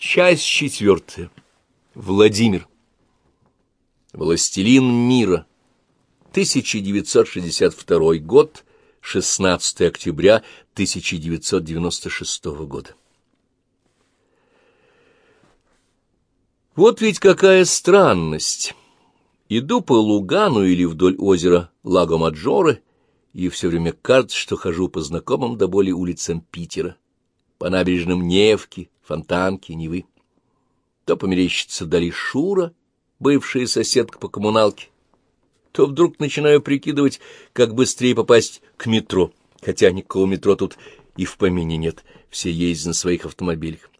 Часть четвертая. Владимир. Властелин мира. 1962 год, 16 октября 1996 года. Вот ведь какая странность. Иду по Лугану или вдоль озера Лаго-Маджоре, и все время кажется, что хожу по знакомым до боли улицам Питера, по набережным Невки, Фонтанки, Невы. То померещится вдали Шура, бывшая соседка по коммуналке, то вдруг начинаю прикидывать, как быстрее попасть к метро, хотя никакого метро тут и в помине нет, все ездят на своих автомобилях.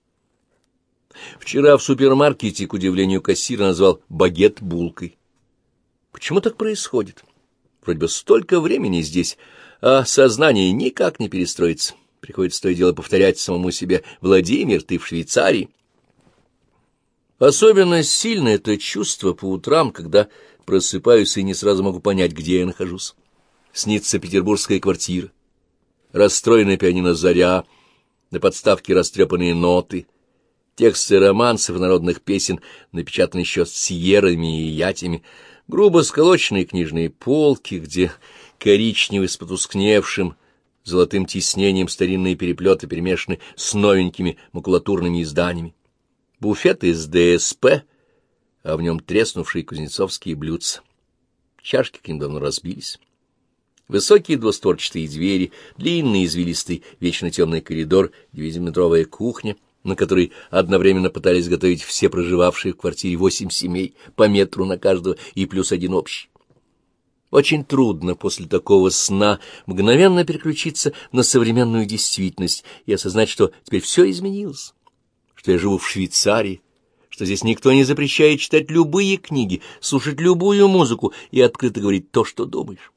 Вчера в супермаркете, к удивлению кассира, назвал багет булкой. Почему так происходит? Вроде бы столько времени здесь, а сознание никак не перестроится. Приходится то и дело повторять самому себе «Владимир, ты в Швейцарии». Особенно сильно это чувство по утрам, когда просыпаюсь и не сразу могу понять, где я нахожусь. Снится петербургская квартира, расстроенная пианино «Заря», на подставке растрепанные ноты, тексты романсов народных песен, напечатанные еще с сьерами и ятями, грубо сколоченные книжные полки, где коричневый с потускневшим, золотым тиснением старинные переплеты перемешаны с новенькими макулатурными изданиями. Буфет из ДСП, а в нем треснувшие кузнецовские блюдца. Чашки к ним давно разбились. Высокие двустворчатые двери, длинный извилистый, вечно темный коридор, девятиметровая кухня, на которой одновременно пытались готовить все проживавшие в квартире восемь семей, по метру на каждого и плюс один общий. Очень трудно после такого сна мгновенно переключиться на современную действительность и осознать, что теперь все изменилось, что я живу в Швейцарии, что здесь никто не запрещает читать любые книги, слушать любую музыку и открыто говорить то, что думаешь.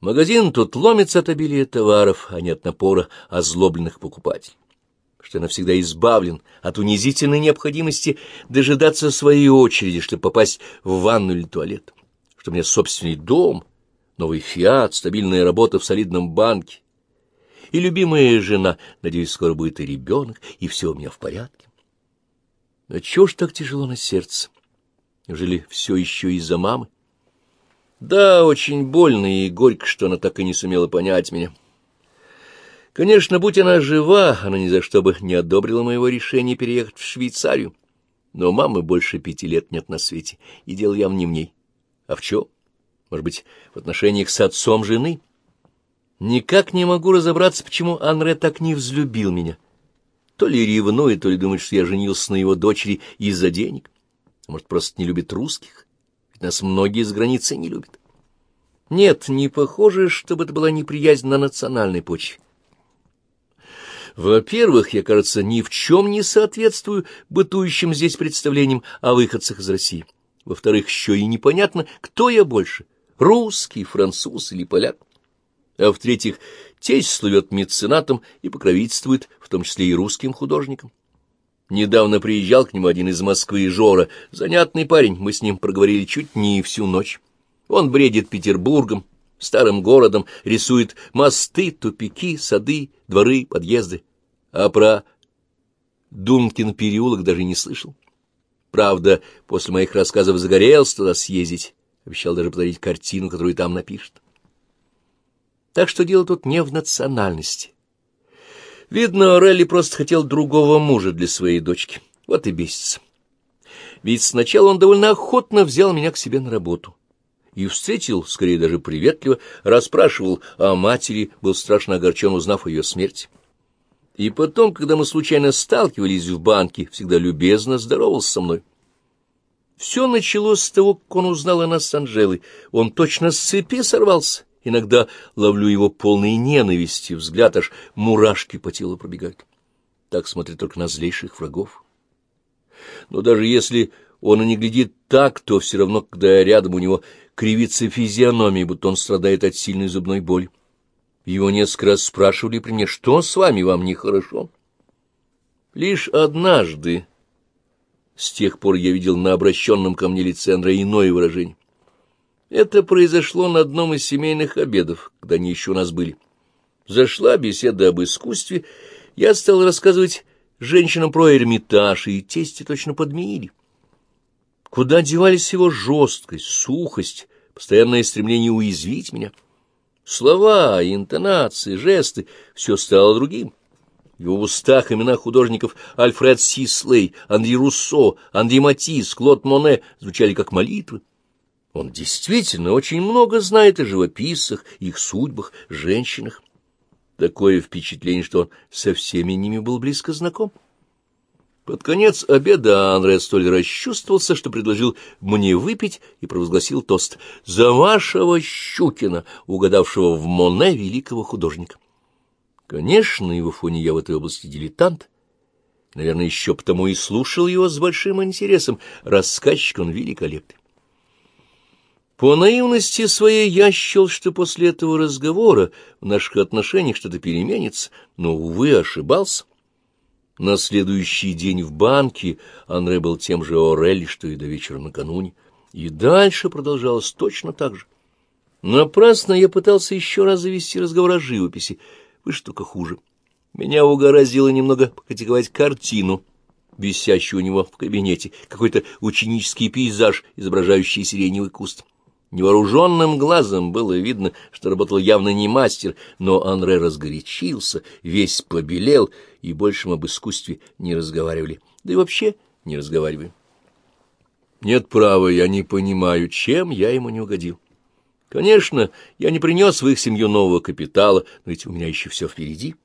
Магазин тут ломится от обилия товаров, а не от напора озлобленных покупателей что я навсегда избавлен от унизительной необходимости дожидаться своей очереди, чтобы попасть в ванну или туалет что у меня собственный дом, новый фиат, стабильная работа в солидном банке. И любимая жена, надеюсь, скоро будет и ребенок, и все у меня в порядке. Но чего ж так тяжело на сердце? Неужели все еще из-за мамы? Да, очень больно и горько, что она так и не сумела понять меня. Конечно, будь она жива, она ни за что бы не одобрила моего решения переехать в Швейцарию. Но мамы больше пяти лет нет на свете, и дело явно не в ней. А в чем? Может быть, в отношениях с отцом жены? Никак не могу разобраться, почему Анре так не взлюбил меня. То ли ревнует, то ли думает, что я женился на его дочери из-за денег. А может, просто не любит русских? Ведь нас многие с границы не любят. Нет, не похоже, чтобы это была неприязнь на национальной почве. Во-первых, я, кажется, ни в чем не соответствую бытующим здесь представлениям о выходцах из России. Во-вторых, еще и непонятно, кто я больше — русский, француз или поляк. А в-третьих, тесть слывет меценатом и покровительствует, в том числе и русским художникам. Недавно приезжал к нему один из Москвы, Жора, занятный парень, мы с ним проговорили чуть не всю ночь. Он бредит Петербургом, старым городом, рисует мосты, тупики, сады, дворы, подъезды. А про Думкин переулок даже не слышал. Правда, после моих рассказов загорелся туда съездить. Обещал даже подарить картину, которую там напишет. Так что дело тут не в национальности. Видно, Орелли просто хотел другого мужа для своей дочки. Вот и бесится. Ведь сначала он довольно охотно взял меня к себе на работу. И встретил, скорее даже приветливо, расспрашивал о матери, был страшно огорчен, узнав о ее смерти. И потом, когда мы случайно сталкивались в банке, всегда любезно здоровался со мной. Все началось с того, как он узнал о нас с Анжелой. Он точно с цепи сорвался. Иногда ловлю его полной ненависти, взгляд аж мурашки по телу пробегают. Так смотрит только на злейших врагов. Но даже если он и не глядит так, то все равно, когда я рядом, у него кривится физиономия, будто он страдает от сильной зубной боли. Его несколько раз спрашивали при мне, что с вами, вам нехорошо? Лишь однажды, с тех пор я видел на обращенном ко мне лице Андрея иное выражение. Это произошло на одном из семейных обедов, когда они еще у нас были. Зашла беседа об искусстве, я стал рассказывать женщинам про Эрмитаж, и тесте точно подменили. Куда девались его жесткость, сухость, постоянное стремление уязвить меня? Слова, интонации, жесты — все стало другим. В его устах имена художников Альфред Сислей, Андрей Руссо, Андрей Матисс, Клод Моне звучали как молитвы. Он действительно очень много знает о живописцах, их судьбах, женщинах. Такое впечатление, что он со всеми ними был близко знаком. Под конец обеда Анре столь расчувствовался, что предложил мне выпить и провозгласил тост «За вашего Щукина, угадавшего в Моне великого художника». Конечно, его фоне я в этой области дилетант. Наверное, еще потому и слушал его с большим интересом. Рассказчик он великолепный. По наивности своей я счел, что после этого разговора в наших отношениях что-то переменится, но, увы, ошибался. На следующий день в банке Анре был тем же Орель, что и до вечера накануне, и дальше продолжалось точно так же. Напрасно я пытался еще раз завести разговор о живописи, вы штука хуже. Меня угораздило немного покатиковать картину, висящую у него в кабинете, какой-то ученический пейзаж, изображающий сиреневый куст. Невооруженным глазом было видно, что работал явно не мастер, но Анре разгорячился, весь побелел, и большим об искусстве не разговаривали. Да и вообще не разговариваем. Нет права, я не понимаю, чем я ему не угодил. Конечно, я не принес в их семью нового капитала, но ведь у меня еще все впереди.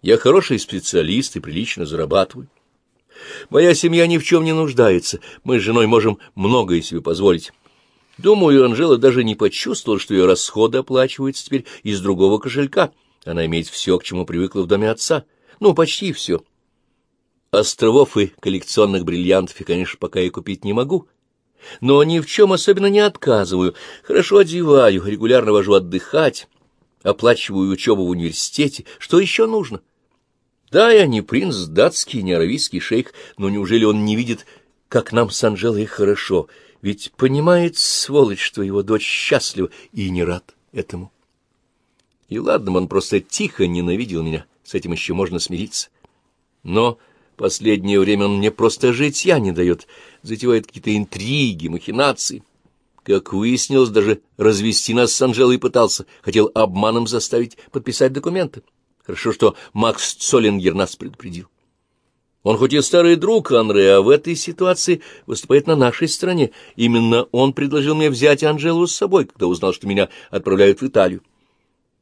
Я хороший специалист и прилично зарабатываю. Моя семья ни в чем не нуждается, мы с женой можем многое себе позволить. Думаю, Анжела даже не почувствовала, что ее расходы оплачиваются теперь из другого кошелька. Она имеет все, к чему привыкла в доме отца. Ну, почти все. Островов и коллекционных бриллиантов я, конечно, пока и купить не могу. Но ни в чем особенно не отказываю. Хорошо одеваю, регулярно вожу отдыхать, оплачиваю учебу в университете. Что еще нужно? Да, я не принц датский, не аравийский шейх, но неужели он не видит, как нам с Анжелой хорошо — ведь понимает, сволочь, что его дочь счастлива и не рад этому. И ладно, он просто тихо ненавидел меня, с этим еще можно смириться. Но последнее время он мне просто житья не дает, затевает какие-то интриги, махинации. Как выяснилось, даже развести нас с Анжелой пытался, хотел обманом заставить подписать документы. Хорошо, что Макс Цоллингер нас предупредил. Он хоть и старый друг Анре, а в этой ситуации выступает на нашей стороне. Именно он предложил мне взять Анжелу с собой, когда узнал, что меня отправляют в Италию.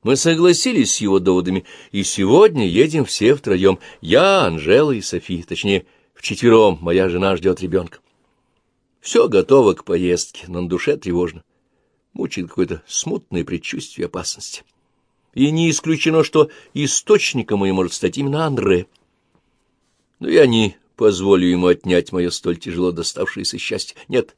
Мы согласились с его доводами, и сегодня едем все втроем. Я, Анжела и Софи, точнее, вчетвером моя жена ждет ребенка. Все готово к поездке, но на душе тревожно. Мучает какое-то смутное предчувствие опасности. И не исключено, что источником ее может стать именно Андре. Но я не позволю ему отнять мое столь тяжело доставшееся счастье. Нет,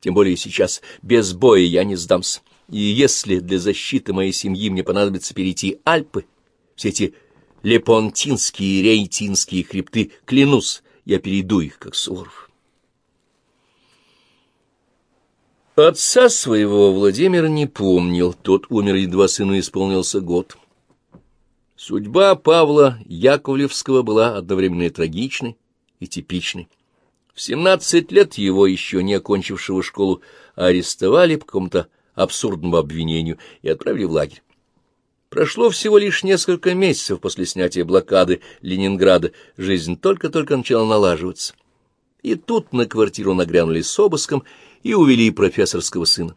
тем более сейчас, без боя я не сдамся. И если для защиты моей семьи мне понадобится перейти Альпы, все эти лепонтинские и рейтинские хребты, клянусь, я перейду их, как Суворов. Отца своего Владимир не помнил, тот умер, едва сыну исполнился год. Судьба Павла Яковлевского была одновременно трагичной и типичной. В семнадцать лет его, еще не окончившего школу, арестовали по какому-то абсурдному обвинению и отправили в лагерь. Прошло всего лишь несколько месяцев после снятия блокады Ленинграда, жизнь только-только начала налаживаться. И тут на квартиру нагрянули с обыском и увели профессорского сына.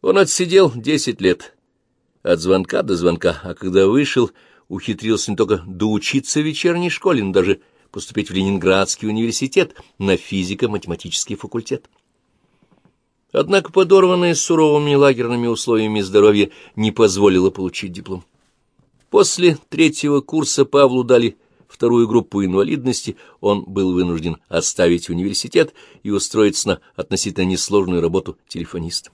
Он отсидел десять лет, от звонка до звонка, а когда вышел, ухитрился не только доучиться в вечерней школе, но даже поступить в Ленинградский университет на физико-математический факультет. Однако подорванное суровыми лагерными условиями здоровья не позволило получить диплом. После третьего курса Павлу дали вторую группу инвалидности, он был вынужден оставить университет и устроиться на относительно несложную работу телефониста.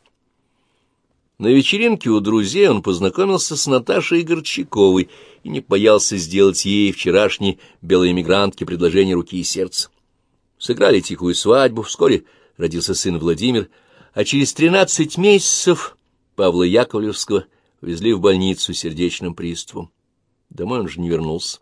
На вечеринке у друзей он познакомился с Наташей Горчаковой и не боялся сделать ей вчерашней белой эмигрантке предложение руки и сердца. Сыграли тихую свадьбу, вскоре родился сын Владимир, а через тринадцать месяцев Павла Яковлевского везли в больницу сердечным приступом. Домой он же не вернулся.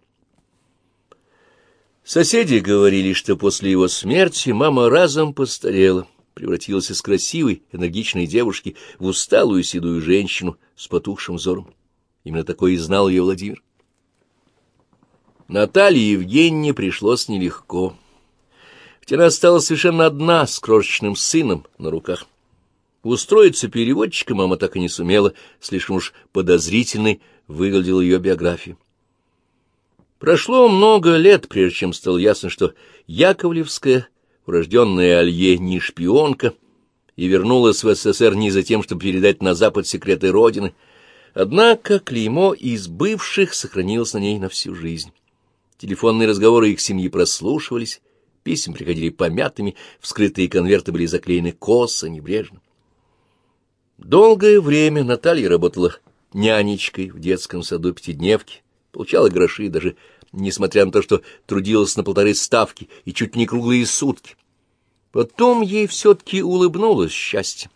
Соседи говорили, что после его смерти мама разом постарела, превратилась из красивой, энергичной девушки в усталую седую женщину с потухшим взором. Именно такой и знал ее Владимир. Наталье Евгеньевне пришлось нелегко. Она стала совершенно одна с крошечным сыном на руках. Устроиться переводчиком мама так и не сумела, слишком уж подозрительной выглядела ее биография. Прошло много лет, прежде чем стало ясно, что Яковлевская, урожденная Алье, не шпионка, и вернулась в СССР не за тем, чтобы передать на Запад секреты Родины. Однако клеймо из бывших сохранилось на ней на всю жизнь. Телефонные разговоры их семьи прослушивались, писем приходили помятыми, вскрытые конверты были заклеены косо, небрежно. Долгое время Наталья работала нянечкой в детском саду пятидневки, получала гроши, даже несмотря на то, что трудилась на полторы ставки и чуть не круглые сутки. Потом ей все-таки улыбнулось счастье.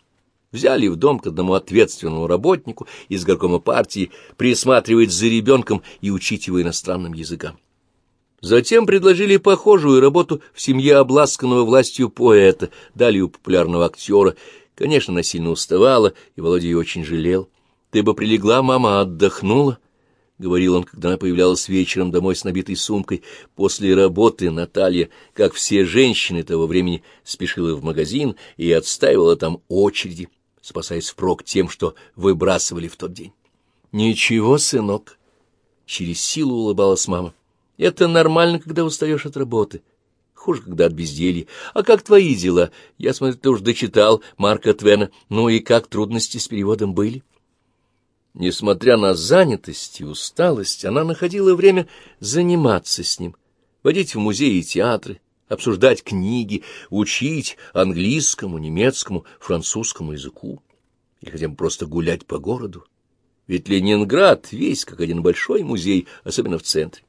Взяли в дом к одному ответственному работнику из горкома партии присматривать за ребенком и учить его иностранным языкам. Затем предложили похожую работу в семье обласканного властью поэта, дали у популярного актера. Конечно, она сильно уставала, и Володя ее очень жалел. «Ты бы прилегла, мама, отдохнула». — говорил он, когда она появлялась вечером домой с набитой сумкой. После работы Наталья, как все женщины того времени, спешила в магазин и отстаивала там очереди, спасаясь впрок тем, что выбрасывали в тот день. — Ничего, сынок, — через силу улыбалась мама. Это нормально, когда устаешь от работы. Хуже, когда от безделья. А как твои дела? Я смотрю, ты уж дочитал Марка Твена. Ну и как трудности с переводом были? Несмотря на занятость и усталость, она находила время заниматься с ним, водить в музеи и театры, обсуждать книги, учить английскому, немецкому, французскому языку или хотя бы просто гулять по городу. Ведь Ленинград весь как один большой музей, особенно в центре.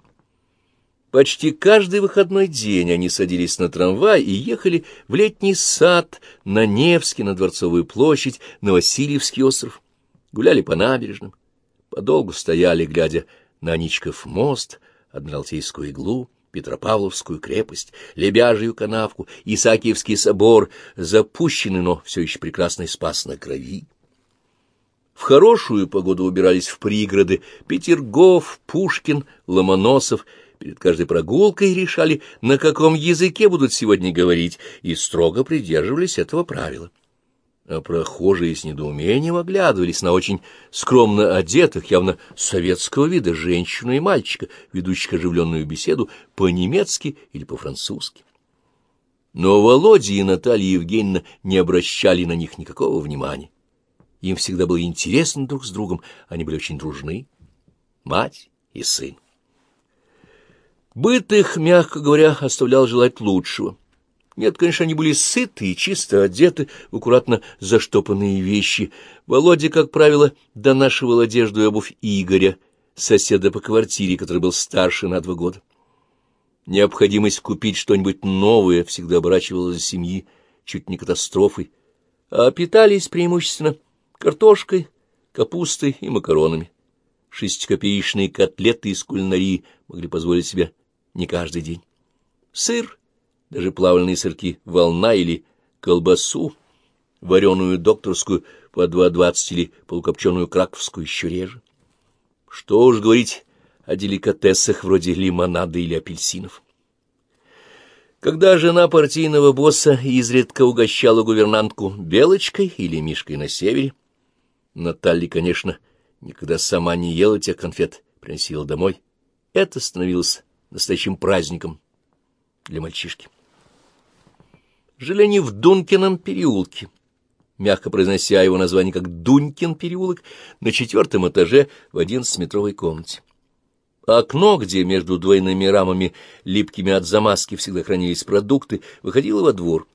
Почти каждый выходной день они садились на трамвай и ехали в летний сад, на Невский, на Дворцовую площадь, на Васильевский остров. Гуляли по набережным, подолгу стояли, глядя на Ничков мост, Адмиралтейскую иглу, Петропавловскую крепость, Лебяжью канавку, Исаакиевский собор, запущенный, но все еще прекрасный спас на крови. В хорошую погоду убирались в пригороды Петергоф, Пушкин, Ломоносов — Перед каждой прогулкой решали, на каком языке будут сегодня говорить, и строго придерживались этого правила. А прохожие с недоумением оглядывались на очень скромно одетых, явно советского вида женщину и мальчика, ведущих оживленную беседу по-немецки или по-французски. Но Володя и Наталья Евгеньевна не обращали на них никакого внимания. Им всегда было интересно друг с другом, они были очень дружны, мать и сын. Быт их, мягко говоря, оставлял желать лучшего. Нет, конечно, они были сыты и чисто одеты, аккуратно заштопанные вещи. Володя, как правило, донашивал одежду и обувь Игоря, соседа по квартире, который был старше на два года. Необходимость купить что-нибудь новое всегда оборачивалась за семьи чуть не катастрофой, а питались преимущественно картошкой, капустой и макаронами. Шестикопеечные котлеты из кулинарии могли позволить себе не каждый день. Сыр, даже плавленые сырки «Волна» или колбасу, вареную докторскую по 2,20 или полукопченую краковскую еще реже. Что уж говорить о деликатесах вроде лимонада или апельсинов. Когда жена партийного босса изредка угощала гувернантку белочкой или мишкой на севере, Наталья, конечно, никогда сама не ела тех конфет, приносила домой. Это становилось настоящим праздником для мальчишки. Жили они в Дункином переулке, мягко произнося его название как Дунькин переулок, на четвертом этаже в одиннадцатиметровой комнате. Окно, где между двойными рамами, липкими от замазки, всегда хранились продукты, выходило во двор.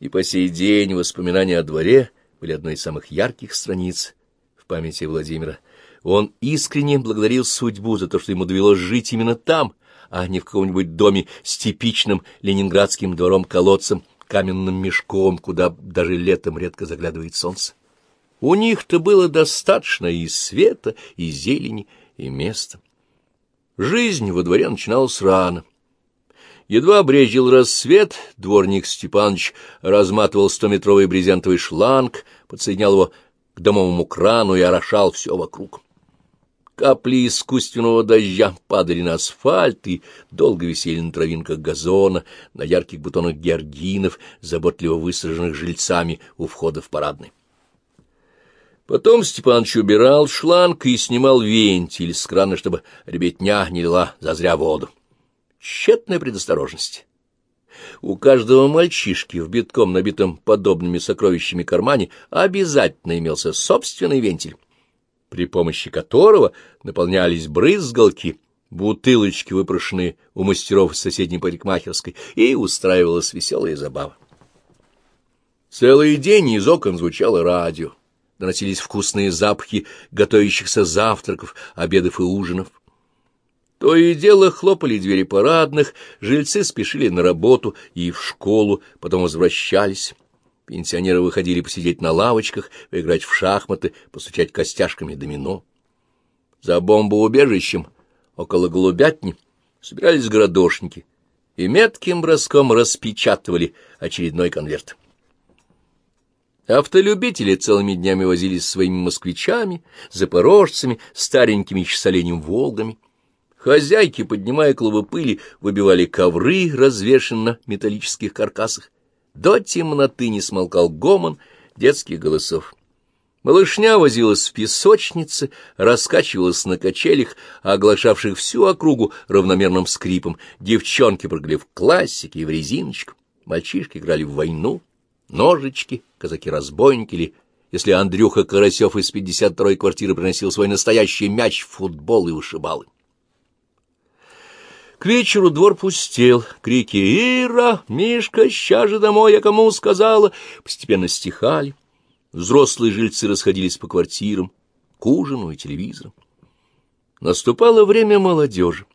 И по сей день воспоминания о дворе были одной из самых ярких страниц в памяти Владимира. Он искренне благодарил судьбу за то, что ему довелось жить именно там — а не в каком-нибудь доме с типичным ленинградским двором-колодцем, каменным мешком, куда даже летом редко заглядывает солнце. У них-то было достаточно и света, и зелени, и места. Жизнь во дворе начиналась рано. Едва брезжил рассвет, дворник Степанович разматывал стометровый брезентовый шланг, подсоединял его к домовому крану и орошал все вокруг. Капли искусственного дождя падали на асфальт и долго висели на травинках газона, на ярких бутонах георгинов, заботливо высаженных жильцами у входа в парадный. Потом Степаныч убирал шланг и снимал вентиль с крана, чтобы ребятня не лила зазря воду. Тщетная предосторожность. У каждого мальчишки в битком набитом подобными сокровищами кармане обязательно имелся собственный вентиль при помощи которого наполнялись брызгалки, бутылочки, выпрошенные у мастеров из соседней парикмахерской, и устраивалась веселая забава. Целый день из окон звучало радио, доносились вкусные запахи готовящихся завтраков, обедов и ужинов. То и дело хлопали двери парадных, жильцы спешили на работу и в школу, потом возвращались. Пенсионеры выходили посидеть на лавочках, поиграть в шахматы, постучать костяшками домино. За бомбоубежищем, около голубятни, собирались городошники и метким броском распечатывали очередной конверт. Автолюбители целыми днями возились своими москвичами, запорожцами, старенькими с «Волгами». Хозяйки, поднимая клубы пыли, выбивали ковры, развешенные на металлических каркасах. До темноты не смолкал гомон детских голосов. Малышня возилась в песочнице, раскачивалась на качелях, оглашавших всю округу равномерным скрипом. Девчонки прыгали в классике и в резиночку. Мальчишки играли в войну, ножички, казаки-разбойники или, если Андрюха Карасев из 52-й квартиры приносил свой настоящий мяч в футбол и вышибалы. К вечеру двор пустел, крики «Ира! Мишка, ща же домой, я кому сказала!» постепенно стихали. Взрослые жильцы расходились по квартирам, к ужину и телевизору. Наступало время молодежи.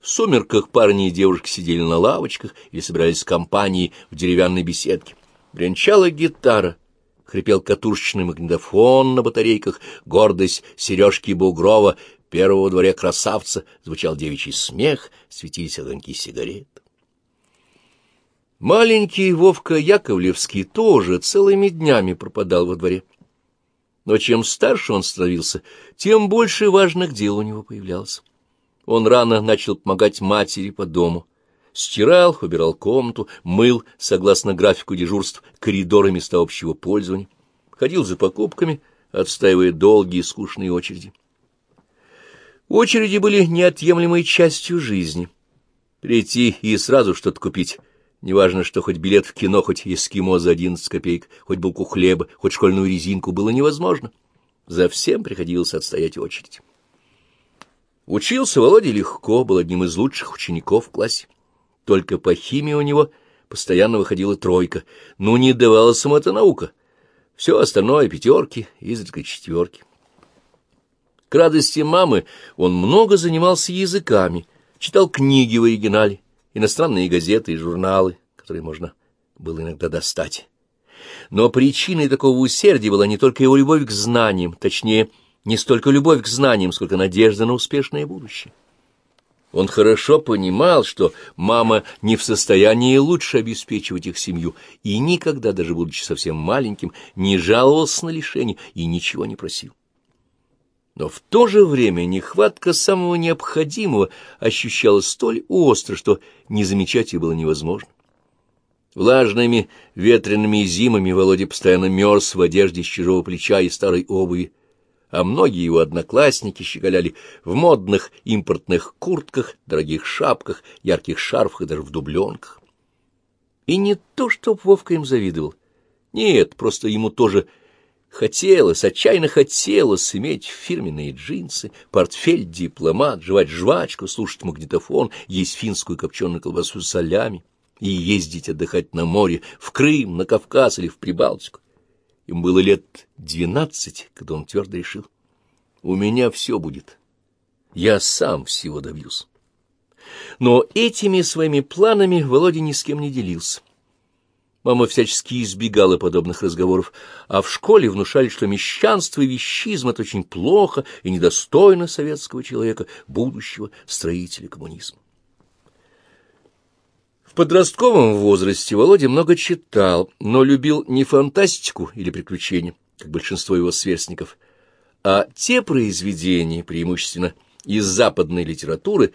В сумерках парни и девушки сидели на лавочках или собирались в компании в деревянной беседке. Бренчала гитара, хрипел катушечный магнитофон на батарейках, гордость Сережки Бугрова первого во дворе красавца звучал девичий смех, светились огоньки сигарет. Маленький Вовка Яковлевский тоже целыми днями пропадал во дворе. Но чем старше он становился, тем больше важных дел у него появлялось. Он рано начал помогать матери по дому. Стирал, убирал комнату, мыл, согласно графику дежурств, коридоры места общего пользования. Ходил за покупками, отстаивая долгие скучные очереди. Очереди были неотъемлемой частью жизни. Прийти и сразу что-то купить. Неважно, что хоть билет в кино, хоть эскимо за одиннадцать копеек, хоть булку хлеба, хоть школьную резинку было невозможно. За всем приходилось отстоять очередь. Учился Володя легко, был одним из лучших учеников в классе. Только по химии у него постоянно выходила тройка, но не давалась ему эта наука. Все остальное — пятерки, изредка четверки. К радости мамы он много занимался языками, читал книги в оригинале, иностранные газеты и журналы, которые можно было иногда достать. Но причиной такого усердия была не только его любовь к знаниям, точнее, не столько любовь к знаниям, сколько надежда на успешное будущее. Он хорошо понимал, что мама не в состоянии лучше обеспечивать их семью, и никогда, даже будучи совсем маленьким, не жаловался на лишение и ничего не просил. Но в то же время нехватка самого необходимого ощущалась столь остро, что не замечать ее было невозможно. Влажными ветреными зимами Володя постоянно мерз в одежде с чужого плеча и старой обуви, а многие его одноклассники щеголяли в модных импортных куртках, дорогих шапках, ярких шарфах и даже в дубленках. И не то, чтоб Вовка им завидовал. Нет, просто ему тоже Хотелось, отчаянно хотелось иметь фирменные джинсы, портфель дипломат, жевать жвачку, слушать магнитофон, есть финскую копченую колбасу с солями и ездить отдыхать на море, в Крым, на Кавказ или в Прибалтику. Им было лет двенадцать, когда он твердо решил. У меня все будет. Я сам всего добьюсь. Но этими своими планами Володя ни с кем не делился. Мама всячески избегала подобных разговоров, а в школе внушали, что мещанство и вещизм — это очень плохо и недостойно советского человека, будущего строителя коммунизма. В подростковом возрасте Володя много читал, но любил не фантастику или приключения, как большинство его сверстников, а те произведения, преимущественно из западной литературы,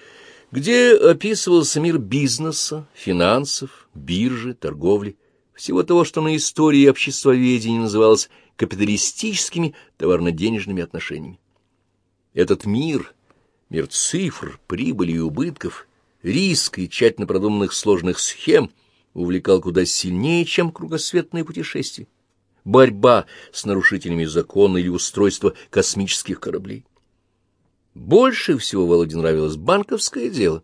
где описывался мир бизнеса, финансов, биржи, торговли, всего того, что на истории обществоведения называлось капиталистическими товарно-денежными отношениями. Этот мир, мир цифр, прибыли и убытков, риск и тщательно продуманных сложных схем увлекал куда сильнее, чем кругосветное путешествие, борьба с нарушителями закона или устройство космических кораблей. Больше всего Володе нравилось банковское дело.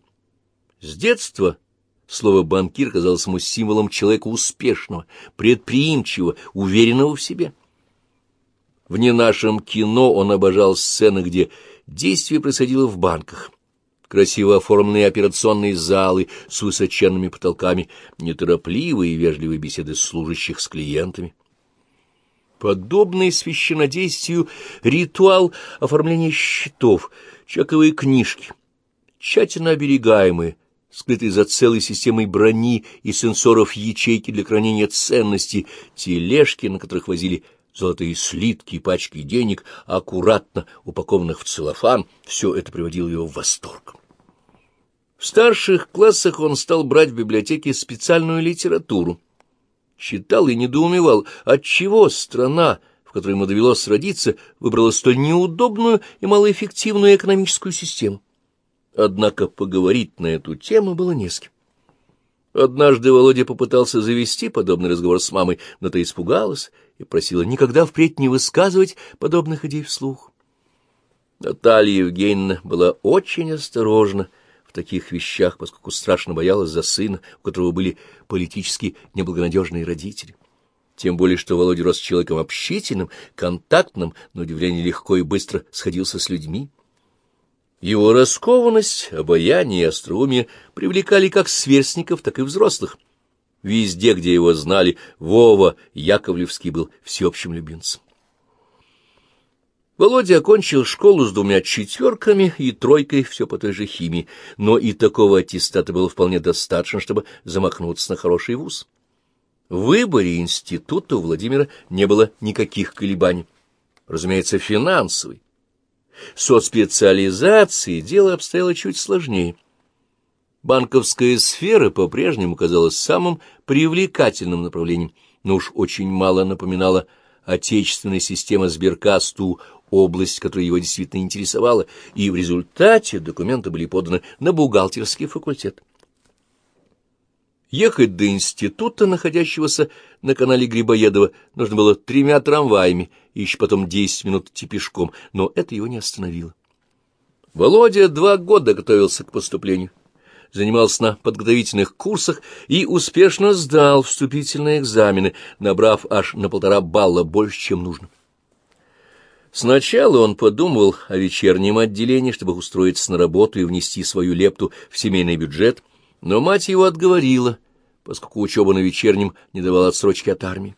С детства слово «банкир» казалось ему символом человека успешного, предприимчивого, уверенного в себе. В не нашем кино он обожал сцены, где действие происходило в банках — красиво оформленные операционные залы с высоченными потолками, неторопливые и вежливые беседы служащих с клиентами. Подобный священодействию ритуал оформления счетов, чековые книжки, тщательно оберегаемые, скрытые за целой системой брони и сенсоров ячейки для хранения ценностей, тележки, на которых возили золотые слитки и пачки денег, аккуратно упакованных в целлофан, все это приводило его в восторг. В старших классах он стал брать в библиотеке специальную литературу. Читал и недоумевал, отчего страна, в которой ему довелось родиться, выбрала столь неудобную и малоэффективную экономическую систему. Однако поговорить на эту тему было не с кем. Однажды Володя попытался завести подобный разговор с мамой, но та испугалась и просила никогда впредь не высказывать подобных идей вслух. Наталья Евгеньевна была очень осторожна, таких вещах, поскольку страшно боялась за сына, у которого были политически неблагонадежные родители. Тем более, что Володя рос человеком общительным, контактным, но удивление легко и быстро сходился с людьми. Его раскованность, обаяние и остроумие привлекали как сверстников, так и взрослых. Везде, где его знали, Вова Яковлевский был всеобщим любимцем. Володя окончил школу с двумя четверками и тройкой все по той же химии, но и такого аттестата было вполне достаточно, чтобы замахнуться на хороший вуз. В выборе института у Владимира не было никаких колебаний. Разумеется, финансовый. Со специализацией дело обстояло чуть сложнее. Банковская сфера по-прежнему казалась самым привлекательным направлением, но уж очень мало напоминала отечественная система сберкасту область, которая его действительно интересовала, и в результате документы были поданы на бухгалтерский факультет. Ехать до института, находящегося на канале Грибоедова, нужно было тремя трамваями и еще потом десять минут идти пешком, но это его не остановило. Володя два года готовился к поступлению, занимался на подготовительных курсах и успешно сдал вступительные экзамены, набрав аж на полтора балла больше, чем нужно. Сначала он подумывал о вечернем отделении, чтобы устроиться на работу и внести свою лепту в семейный бюджет, но мать его отговорила, поскольку учеба на вечернем не давала отсрочки от армии.